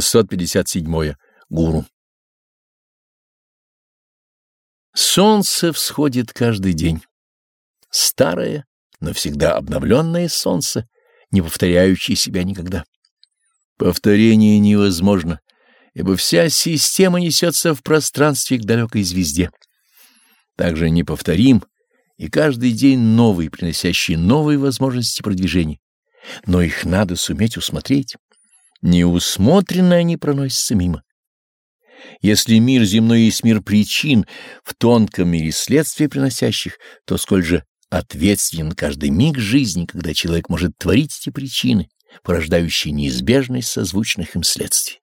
657. Гуру. Солнце всходит каждый день. Старое, но всегда обновленное солнце, не повторяющее себя никогда. Повторение невозможно, ибо вся система несется в пространстве к далекой звезде. Также неповторим и каждый день новый, приносящий новые возможности продвижения. Но их надо суметь усмотреть. Неусмотренно они проносятся мимо. Если мир земной есть мир причин, в тонком мире следствия приносящих, то сколь же ответственен каждый миг жизни, когда человек может творить эти причины, порождающие неизбежность созвучных им следствий.